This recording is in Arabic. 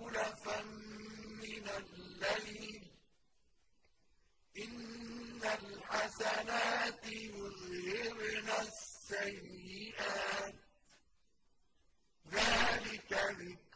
زُلَفًا مِّنَ اللَّيْلِ ۚ. إِنَّ الْحَسَنَاتِ يُذْهِبْنَ السَّيِّئَاتِ ۚ. ذَٰلِكَ ذكر